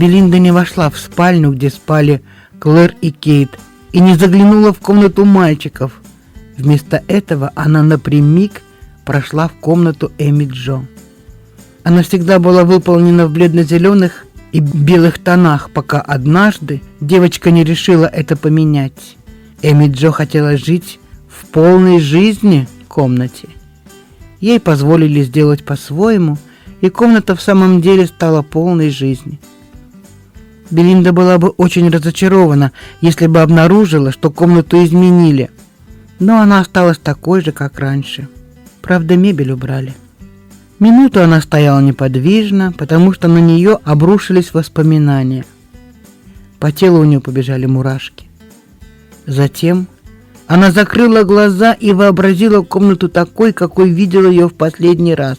Белинда не вошла в спальню, где спали Клэр и Кейт, и не заглянула в комнату мальчиков. Вместо этого она напрямик прошла в комнату Эми Джо. Она всегда была выполнена в бледно-зеленых и белых тонах, пока однажды девочка не решила это поменять. Эми Джо хотела жить в полной жизни комнате. Ей позволили сделать по-своему, и комната в самом деле стала полной жизни. Белинда была бы очень разочарована, если бы обнаружила, что комнату изменили. Но она осталась такой же, как раньше. Правда, мебель убрали. Минуту она стояла неподвижно, потому что на нее обрушились воспоминания. По телу у нее побежали мурашки. Затем она закрыла глаза и вообразила комнату такой, какой видела ее в последний раз.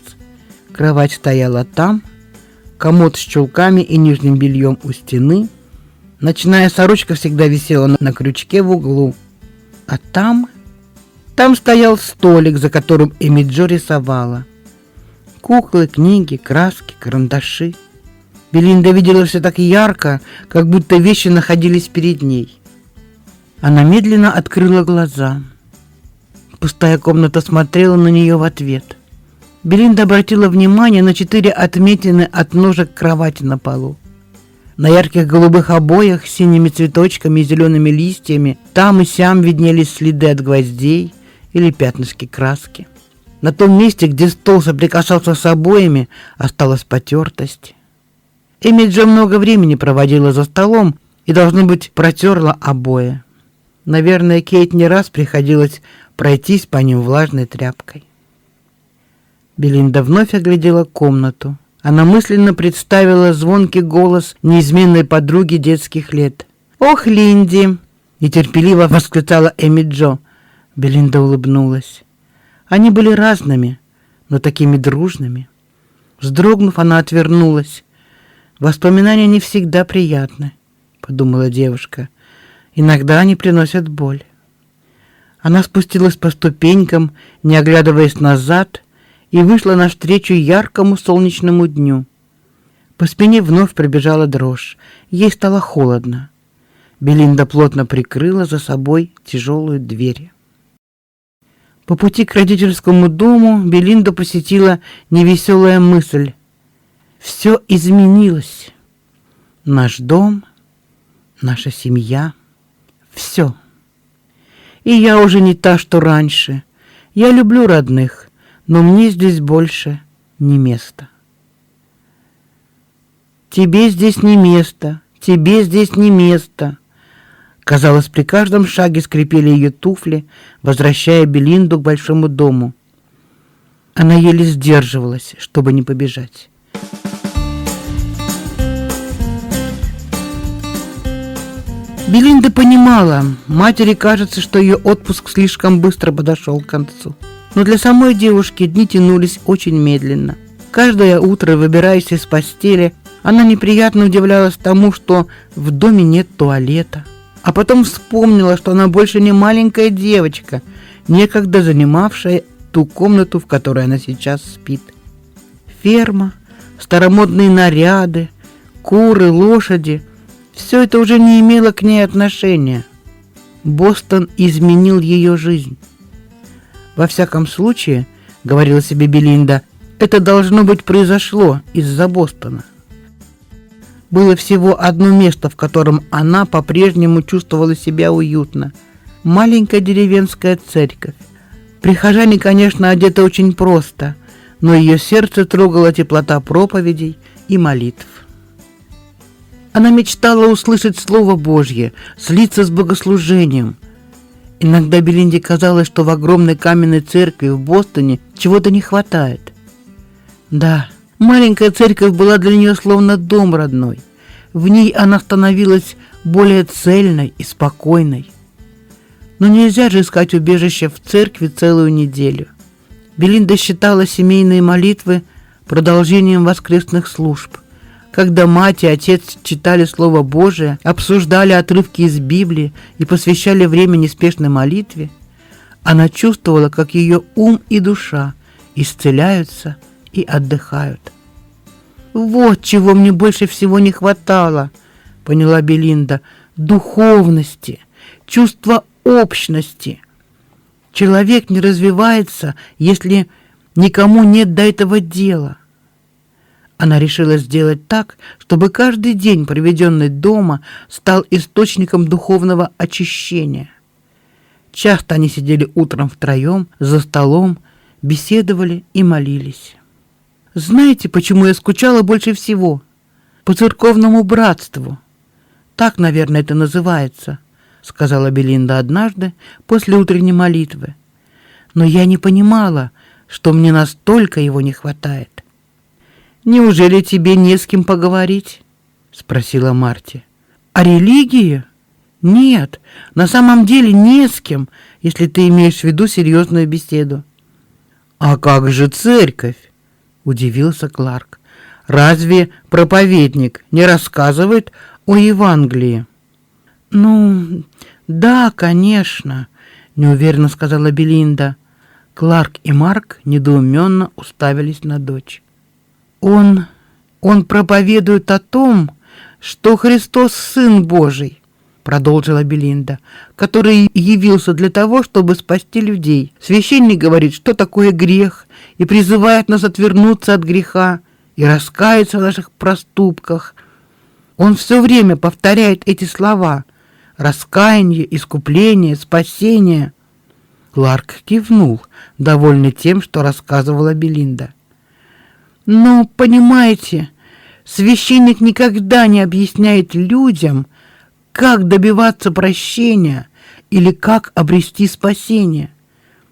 Кровать стояла там, комод с чулками и нижним бельем у стены. Ночная сорочка всегда висела на крючке в углу. А там... Там стоял столик, за которым Эмиджо рисовала. Куклы, книги, краски, карандаши. Белинда видела все так ярко, как будто вещи находились перед ней. Она медленно открыла глаза. Пустая комната смотрела на нее в ответ. Белинда обратила внимание на четыре отметины от ножек кровати на полу. На ярких голубых обоях с синими цветочками и зелеными листьями там и сям виднелись следы от гвоздей или пятнышки краски. На том месте, где стол соприкасался с обоями, осталась потертость. Эми Джо много времени проводила за столом и, должно быть, протерла обои. Наверное, Кейт не раз приходилось пройтись по ним влажной тряпкой. Белинда вновь оглядела комнату. Она мысленно представила звонкий голос неизменной подруги детских лет. «Ох, Линди!» – нетерпеливо восклицала Эми Джо. Белинда улыбнулась. Они были разными, но такими дружными. Вздрогнув, она отвернулась. «Воспоминания не всегда приятны», — подумала девушка. «Иногда они приносят боль». Она спустилась по ступенькам, не оглядываясь назад, и вышла навстречу яркому солнечному дню. По спине вновь пробежала дрожь. Ей стало холодно. Белинда плотно прикрыла за собой тяжелую дверь. По пути к родительскому дому Белинда посетила невеселая мысль. Все изменилось. Наш дом, наша семья, все. И я уже не та, что раньше. Я люблю родных, но мне здесь больше не место. Тебе здесь не место, тебе здесь не место. Казалось, при каждом шаге скрипели ее туфли, возвращая Белинду к большому дому. Она еле сдерживалась, чтобы не побежать. Белинда понимала, матери кажется, что ее отпуск слишком быстро подошел к концу. Но для самой девушки дни тянулись очень медленно. Каждое утро, выбираясь из постели, она неприятно удивлялась тому, что в доме нет туалета. А потом вспомнила, что она больше не маленькая девочка, некогда занимавшая ту комнату, в которой она сейчас спит. Ферма, старомодные наряды, куры, лошади – все это уже не имело к ней отношения. Бостон изменил ее жизнь. Во всяком случае, говорила себе Белинда, это должно быть произошло из-за Бостона. Было всего одно место, в котором она по-прежнему чувствовала себя уютно. Маленькая деревенская церковь. Прихожане, конечно, одеты очень просто, но ее сердце трогала теплота проповедей и молитв. Она мечтала услышать Слово Божье, слиться с богослужением – Иногда Белинде казалось, что в огромной каменной церкви в Бостоне чего-то не хватает. Да, маленькая церковь была для нее словно дом родной. В ней она становилась более цельной и спокойной. Но нельзя же искать убежище в церкви целую неделю. Белинда считала семейные молитвы продолжением воскресных служб. Когда мать и отец читали Слово Божие, обсуждали отрывки из Библии и посвящали время неспешной молитве, она чувствовала, как ее ум и душа исцеляются и отдыхают. «Вот чего мне больше всего не хватало», — поняла Белинда, — «духовности, чувства общности. Человек не развивается, если никому нет до этого дела. Она решила сделать так, чтобы каждый день, проведенный дома, стал источником духовного очищения. Часто они сидели утром втроем за столом, беседовали и молились. Знаете, почему я скучала больше всего? По церковному братству. Так, наверное, это называется, сказала Белинда однажды после утренней молитвы. Но я не понимала, что мне настолько его не хватает. Неужели тебе не с кем поговорить? спросила Марти. О религии? Нет, на самом деле не с кем, если ты имеешь в виду серьезную беседу. А как же церковь? удивился Кларк. Разве проповедник не рассказывает о Евангелии? Ну, да, конечно, неуверенно сказала Белинда. Кларк и Марк недоуменно уставились на дочь. Он, он проповедует о том, что Христос Сын Божий, продолжила Белинда, который явился для того, чтобы спасти людей. Священник говорит, что такое грех, и призывает нас отвернуться от греха и раскаяться в наших проступках. Он все время повторяет эти слова: раскаяние, искупление, спасение. Кларк кивнул, довольный тем, что рассказывала Белинда. Но, понимаете, священник никогда не объясняет людям, как добиваться прощения или как обрести спасение,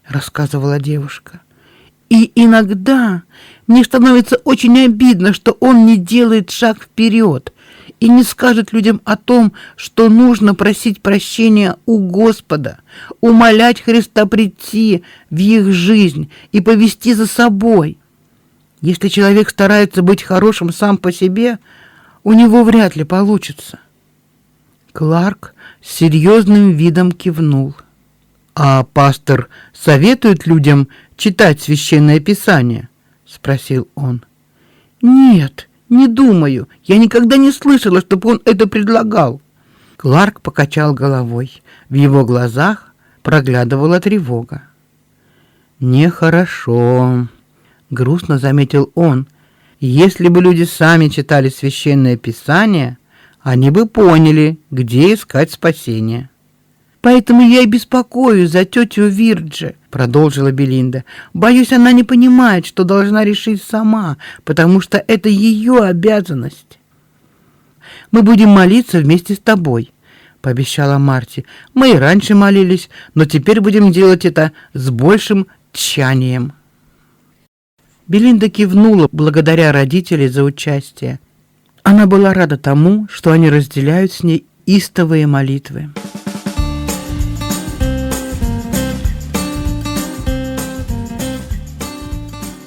рассказывала девушка. И иногда мне становится очень обидно, что он не делает шаг вперед и не скажет людям о том, что нужно просить прощения у Господа, умолять Христа прийти в их жизнь и повести за собой. Если человек старается быть хорошим сам по себе, у него вряд ли получится. Кларк с серьезным видом кивнул. А пастор советует людям читать священное писание, спросил он. Нет, не думаю. Я никогда не слышала, чтобы он это предлагал. Кларк покачал головой. В его глазах проглядывала тревога. Нехорошо грустно заметил он. Если бы люди сами читали священное писание, они бы поняли, где искать спасение. Поэтому я и беспокоюсь за тетю Вирджи, продолжила Белинда. Боюсь, она не понимает, что должна решить сама, потому что это ее обязанность. Мы будем молиться вместе с тобой, пообещала Марти. Мы и раньше молились, но теперь будем делать это с большим тщанием. Белинда кивнула благодаря родителей за участие. Она была рада тому, что они разделяют с ней истовые молитвы.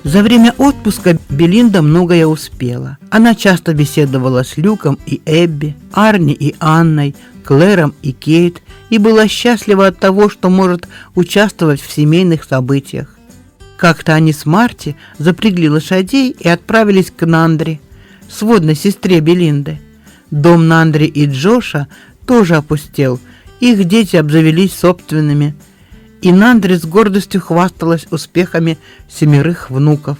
За время отпуска Белинда многое успела. Она часто беседовала с Люком и Эбби, Арни и Анной, Клэром и Кейт и была счастлива от того, что может участвовать в семейных событиях. Как-то они с Марти запрягли лошадей и отправились к Нандре, сводной сестре Белинды. Дом Нандри и Джоша тоже опустел. Их дети обзавелись собственными. И Нандри с гордостью хвасталась успехами семерых внуков.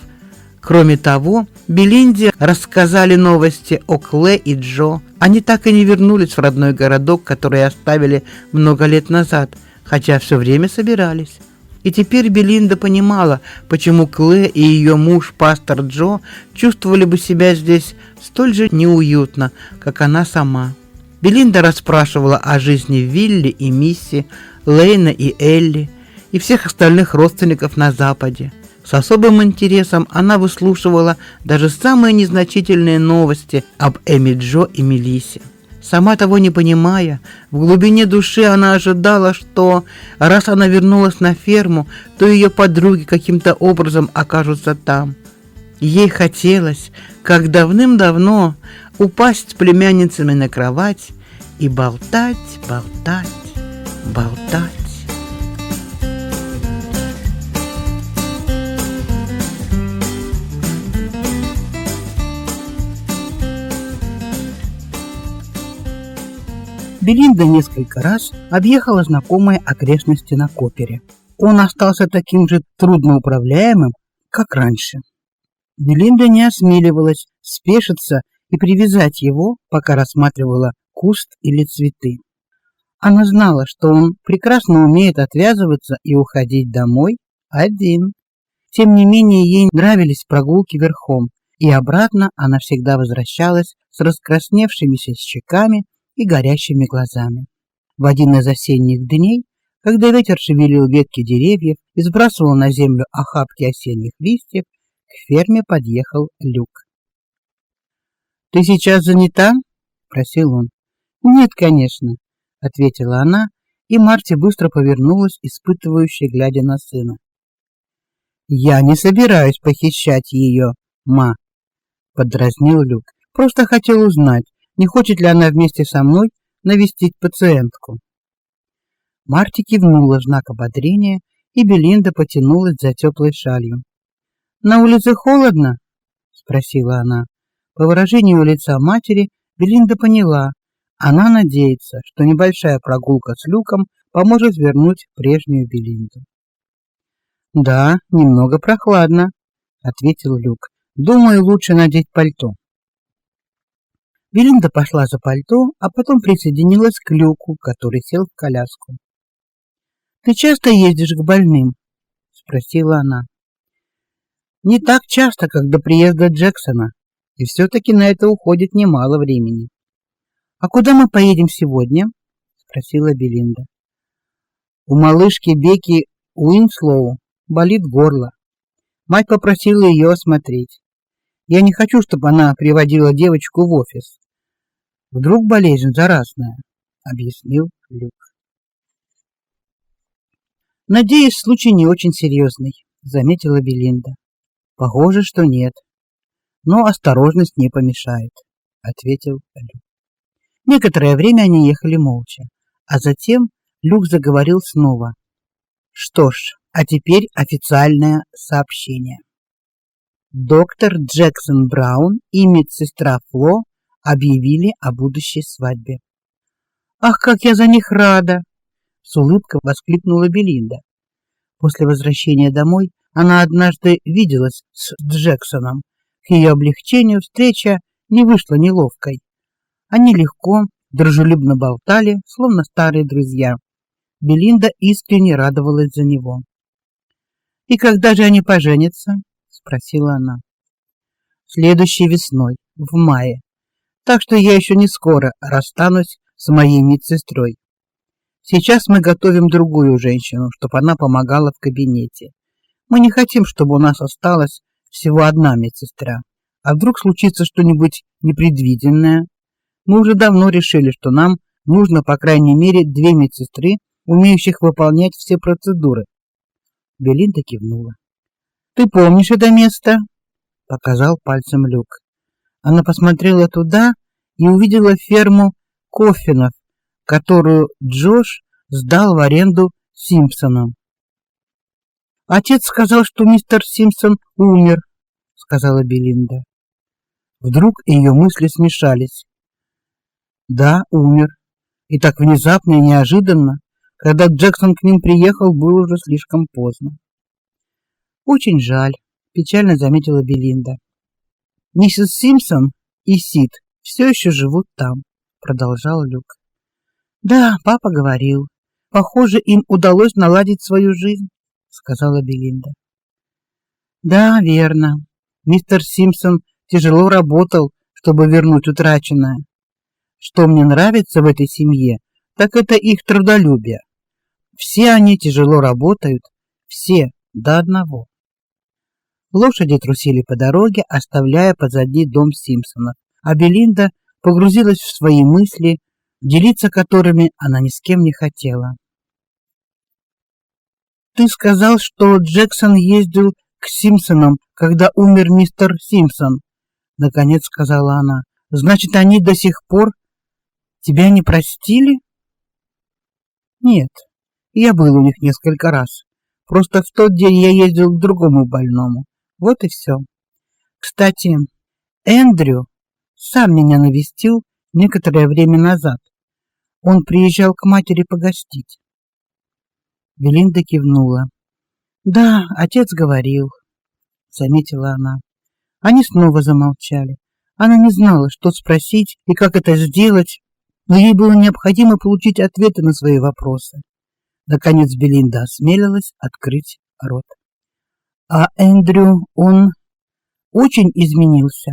Кроме того, Белинде рассказали новости о Кле и Джо. Они так и не вернулись в родной городок, который оставили много лет назад, хотя все время собирались. И теперь Белинда понимала, почему Клэ и ее муж, пастор Джо, чувствовали бы себя здесь столь же неуютно, как она сама. Белинда расспрашивала о жизни Вилли и Мисси, Лейна и Элли и всех остальных родственников на Западе. С особым интересом она выслушивала даже самые незначительные новости об Эми Джо и Мелисе. Сама того не понимая, в глубине души она ожидала, что раз она вернулась на ферму, то ее подруги каким-то образом окажутся там. Ей хотелось, как давным-давно, упасть с племянницами на кровать и болтать, болтать, болтать. Белинда несколько раз объехала знакомые окрестности на Копере. Он остался таким же трудноуправляемым, как раньше. Белинда не осмеливалась спешиться и привязать его, пока рассматривала куст или цветы. Она знала, что он прекрасно умеет отвязываться и уходить домой один. Тем не менее, ей нравились прогулки верхом, и обратно она всегда возвращалась с раскрасневшимися щеками и горящими глазами. В один из осенних дней, когда ветер шевелил ветки деревьев и сбрасывал на землю охапки осенних листьев, к ферме подъехал Люк. «Ты сейчас занята?» — просил он. «Нет, конечно», — ответила она, и Марти быстро повернулась, испытывающе глядя на сына. «Я не собираюсь похищать ее, ма», — подразнил Люк. «Просто хотел узнать, не хочет ли она вместе со мной навестить пациентку. Марти кивнула знак ободрения, и Белинда потянулась за теплой шалью. «На улице холодно?» — спросила она. По выражению лица матери Белинда поняла. Она надеется, что небольшая прогулка с Люком поможет вернуть прежнюю Белинду. «Да, немного прохладно», — ответил Люк. «Думаю, лучше надеть пальто». Белинда пошла за пальто, а потом присоединилась к Люку, который сел в коляску. «Ты часто ездишь к больным?» — спросила она. «Не так часто, как до приезда Джексона, и все-таки на это уходит немало времени». «А куда мы поедем сегодня?» — спросила Белинда. «У малышки Беки Уинслоу болит горло. Мать попросила ее осмотреть. Я не хочу, чтобы она приводила девочку в офис. Вдруг болезнь заразная, объяснил Люк. Надеюсь, случай не очень серьезный, заметила Белинда. Похоже, что нет. Но осторожность не помешает, ответил Люк. Некоторое время они ехали молча, а затем Люк заговорил снова. Что ж, а теперь официальное сообщение. Доктор Джексон Браун и медсестра Фло объявили о будущей свадьбе. «Ах, как я за них рада!» — с улыбкой воскликнула Белинда. После возвращения домой она однажды виделась с Джексоном. К ее облегчению встреча не вышла неловкой. Они легко, дружелюбно болтали, словно старые друзья. Белинда искренне радовалась за него. «И когда же они поженятся?» — спросила она. «Следующей весной, в мае», так что я еще не скоро расстанусь с моей медсестрой. Сейчас мы готовим другую женщину, чтобы она помогала в кабинете. Мы не хотим, чтобы у нас осталась всего одна медсестра. А вдруг случится что-нибудь непредвиденное? Мы уже давно решили, что нам нужно по крайней мере две медсестры, умеющих выполнять все процедуры. Белинда кивнула. Ты помнишь это место? показал пальцем Люк. Она посмотрела туда и увидела ферму Кофинов, которую Джош сдал в аренду Симпсонам. Отец сказал, что мистер Симпсон умер, сказала Белинда. Вдруг ее мысли смешались. Да, умер. И так внезапно и неожиданно, когда Джексон к ним приехал, было уже слишком поздно. Очень жаль, печально заметила Белинда. Миссис Симпсон и Сид все еще живут там, продолжал Люк. Да, папа говорил. Похоже, им удалось наладить свою жизнь, сказала Белинда. Да, верно. Мистер Симпсон тяжело работал, чтобы вернуть утраченное. что мне нравится в этой семье, так это их трудолюбие. Все они тяжело работают, все до одного. Лошади трусили по дороге, оставляя позади дом Симпсонов, а Белинда погрузилась в свои мысли, делиться которыми она ни с кем не хотела. Ты сказал, что Джексон ездил к Симпсонам, когда умер мистер Симпсон, наконец сказала она. Значит, они до сих пор тебя не простили? Нет. Я был у них несколько раз. Просто в тот день я ездил к другому больному. Вот и все. Кстати, Эндрю сам меня навестил некоторое время назад. Он приезжал к матери погостить. Белинда кивнула. Да, отец говорил, заметила она. Они снова замолчали. Она не знала, что спросить и как это сделать, но ей было необходимо получить ответы на свои вопросы. Наконец Белинда осмелилась открыть рот. А Эндрю, он очень изменился.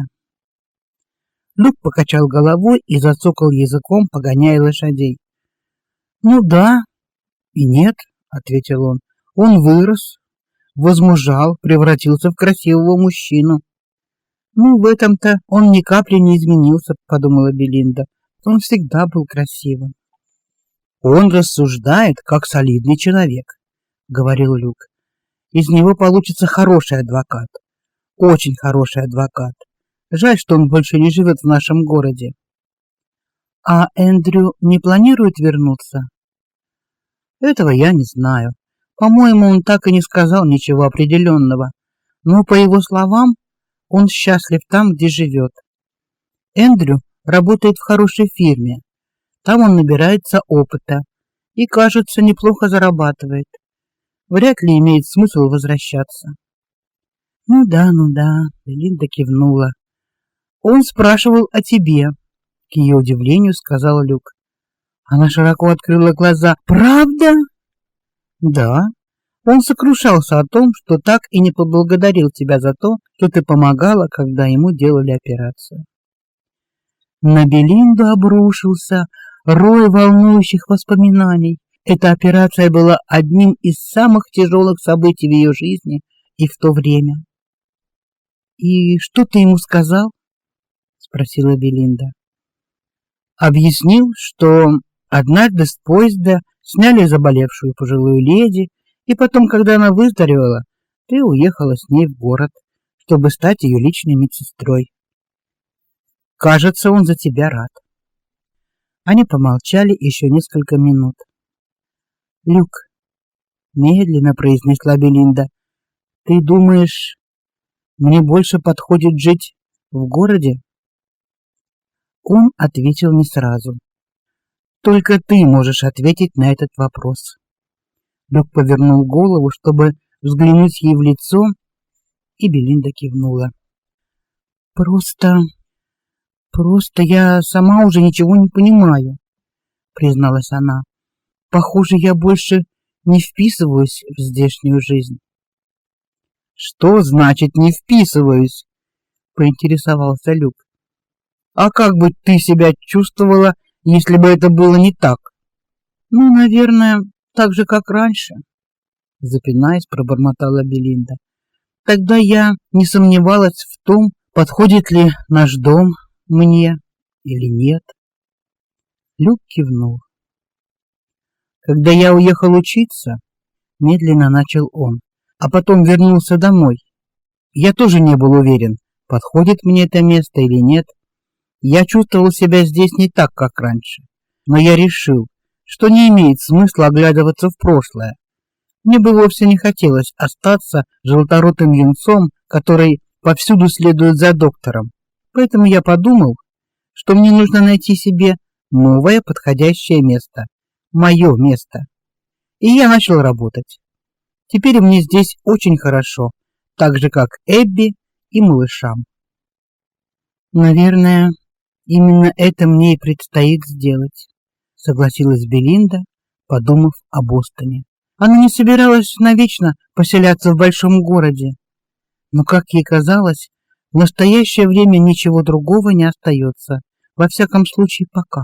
Люк покачал головой и зацокал языком, погоняя лошадей. Ну да и нет, ответил он. Он вырос, возмужал, превратился в красивого мужчину. Ну, в этом-то он ни капли не изменился, подумала Белинда. Он всегда был красивым. Он рассуждает как солидный человек, говорил Люк. Из него получится хороший адвокат. Очень хороший адвокат. Жаль, что он больше не живет в нашем городе. А Эндрю не планирует вернуться? Этого я не знаю. По-моему, он так и не сказал ничего определенного. Но по его словам, он счастлив там, где живет. Эндрю работает в хорошей фирме. Там он набирается опыта и, кажется, неплохо зарабатывает. Вряд ли имеет смысл возвращаться. Ну да, ну да, Линда кивнула. Он спрашивал о тебе, к ее удивлению сказал Люк. Она широко открыла глаза. Правда? Да. Он сокрушался о том, что так и не поблагодарил тебя за то, что ты помогала, когда ему делали операцию. На Белинду обрушился рой волнующих воспоминаний. Эта операция была одним из самых тяжелых событий в ее жизни и в то время. И что ты ему сказал? спросила Белинда. Объяснил, что однажды с поезда сняли заболевшую пожилую леди, и потом, когда она выздоровела, ты уехала с ней в город, чтобы стать ее личной медсестрой. Кажется, он за тебя рад. Они помолчали еще несколько минут. Люк, медленно произнесла Белинда. Ты думаешь, мне больше подходит жить в городе? Он ответил не сразу. Только ты можешь ответить на этот вопрос. Люк повернул голову, чтобы взглянуть ей в лицо, и Белинда кивнула. Просто просто я сама уже ничего не понимаю, призналась она. Похоже, я больше не вписываюсь в здешнюю жизнь. Что значит не вписываюсь? поинтересовался Люк. А как бы ты себя чувствовала, если бы это было не так? Ну, наверное, так же, как раньше, запинаясь, пробормотала Белинда. Тогда я не сомневалась в том, подходит ли наш дом мне или нет. Люк кивнул. Когда я уехал учиться, медленно начал он, а потом вернулся домой. Я тоже не был уверен, подходит мне это место или нет. Я чувствовал себя здесь не так, как раньше, но я решил, что не имеет смысла оглядываться в прошлое. Мне бы вовсе не хотелось остаться желторотым юнцом, который повсюду следует за доктором. Поэтому я подумал, что мне нужно найти себе новое подходящее место, мое место. И я начал работать. Теперь мне здесь очень хорошо, так же как Эбби и малышам. Наверное, Именно это мне и предстоит сделать, согласилась Белинда, подумав о Бостоне. Она не собиралась навечно поселяться в большом городе, но, как ей казалось, в настоящее время ничего другого не остается. Во всяком случае, пока.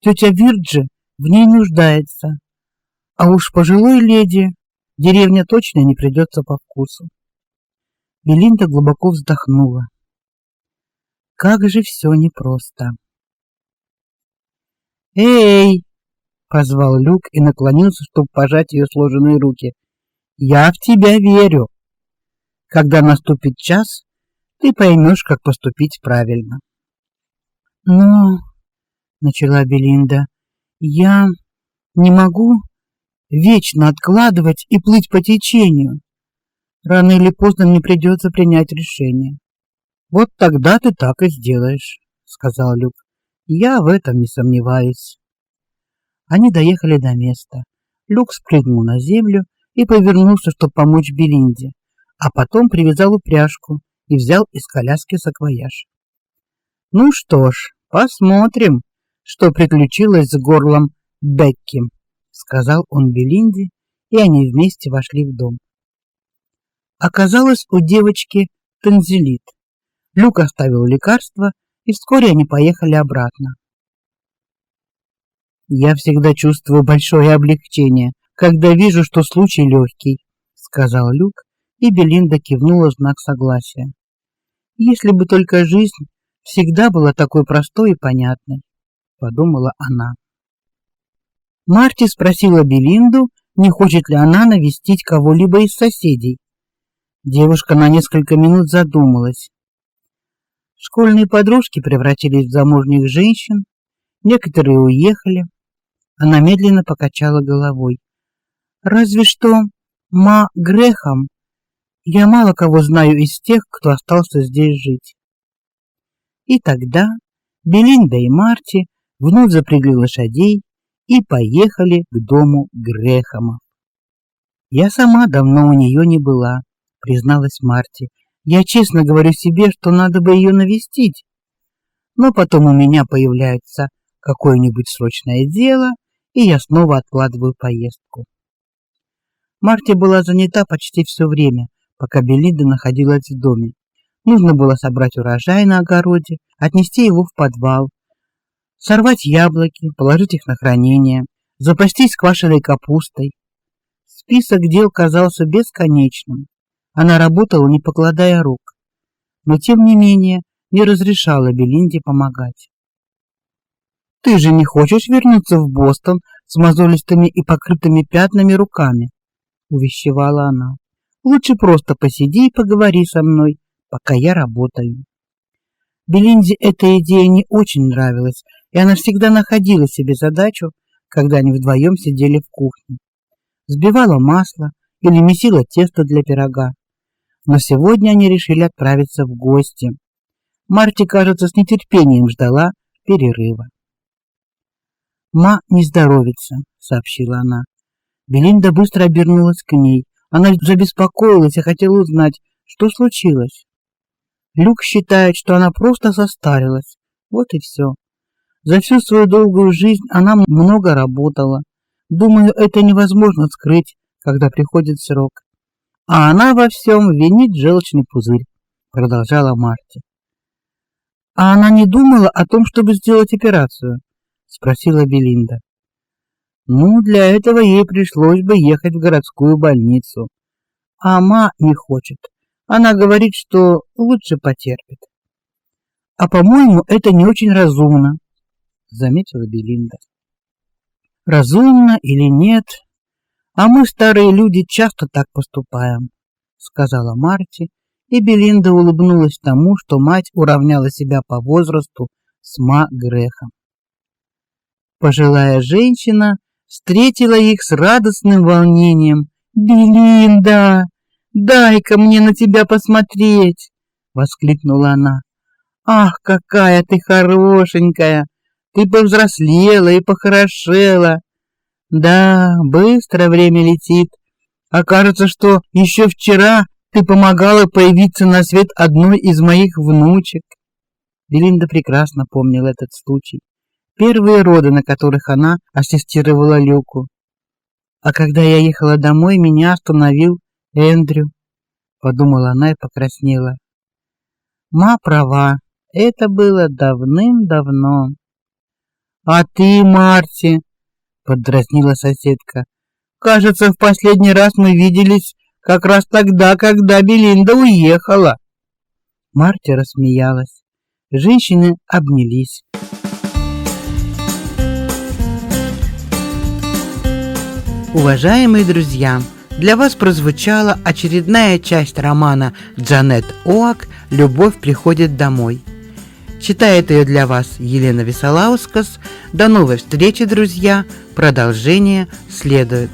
Тетя Вирджи в ней нуждается. А уж пожилой леди деревня точно не придется по вкусу. Белинда глубоко вздохнула. Как же все непросто. «Эй!» — позвал Люк и наклонился, чтобы пожать ее сложенные руки. «Я в тебя верю. Когда наступит час, ты поймешь, как поступить правильно». «Но...» — начала Белинда. «Я не могу вечно откладывать и плыть по течению. Рано или поздно мне придется принять решение». «Вот тогда ты так и сделаешь», — сказал Люк. Я в этом не сомневаюсь. Они доехали до места. Люк спрыгнул на землю и повернулся, чтобы помочь Белинде, а потом привязал упряжку и взял из коляски саквояж. Ну что ж, посмотрим, что приключилось с горлом Бекки, сказал он Белинде, и они вместе вошли в дом. Оказалось, у девочки танзелит. Люк оставил лекарство и вскоре они поехали обратно. Я всегда чувствую большое облегчение, когда вижу, что случай легкий, сказал Люк, и Белинда кивнула в знак согласия. Если бы только жизнь всегда была такой простой и понятной, подумала она. Марти спросила Белинду, не хочет ли она навестить кого-либо из соседей. Девушка на несколько минут задумалась. Школьные подружки превратились в замужних женщин, некоторые уехали. Она медленно покачала головой. Разве что Ма Грехом. Я мало кого знаю из тех, кто остался здесь жить. И тогда Белинда и Марти вновь запрягли лошадей и поехали к дому Грехома. Я сама давно у нее не была, призналась Марти, я честно говорю себе, что надо бы ее навестить. Но потом у меня появляется какое-нибудь срочное дело, и я снова откладываю поездку. Марти была занята почти все время, пока Белида находилась в доме. Нужно было собрать урожай на огороде, отнести его в подвал, сорвать яблоки, положить их на хранение, запастись квашеной капустой. Список дел казался бесконечным. Она работала, не покладая рук, но тем не менее не разрешала Белинде помогать. Ты же не хочешь вернуться в Бостон с мозолистыми и покрытыми пятнами руками, увещевала она. Лучше просто посиди и поговори со мной, пока я работаю. Белинде эта идея не очень нравилась, и она всегда находила себе задачу, когда они вдвоем сидели в кухне. Сбивала масло или месила тесто для пирога но сегодня они решили отправиться в гости. Марти, кажется, с нетерпением ждала перерыва. «Ма не здоровится», — сообщила она. Белинда быстро обернулась к ней. Она забеспокоилась и хотела узнать, что случилось. Люк считает, что она просто состарилась. Вот и все. За всю свою долгую жизнь она много работала. Думаю, это невозможно скрыть, когда приходит срок. А она во всем винит желчный пузырь, продолжала Марти. А она не думала о том, чтобы сделать операцию, спросила Белинда. Ну, для этого ей пришлось бы ехать в городскую больницу. А ма не хочет. Она говорит, что лучше потерпит. А по-моему, это не очень разумно, заметила Белинда. Разумно или нет, а мы, старые люди, часто так поступаем, сказала Марти, и Белинда улыбнулась тому, что мать уравняла себя по возрасту с Ма Грехом. Пожилая женщина встретила их с радостным волнением. «Белинда, дай-ка мне на тебя посмотреть!» — воскликнула она. «Ах, какая ты хорошенькая! Ты повзрослела и похорошела! Да, быстро время летит. Окажется, что еще вчера ты помогала появиться на свет одной из моих внучек. Белинда прекрасно помнила этот случай. Первые роды, на которых она ассистировала Люку. А когда я ехала домой, меня остановил Эндрю. Подумала она и покраснела. Ма права, это было давным-давно. А ты, Марти, подразнила соседка. Кажется, в последний раз мы виделись как раз тогда, когда Белинда уехала. Марти рассмеялась. Женщины обнялись. Уважаемые друзья, для вас прозвучала очередная часть романа Джанет Оак «Любовь приходит домой». Читает ее для вас Елена Висолаускас. До новой встречи, друзья. Продолжение следует.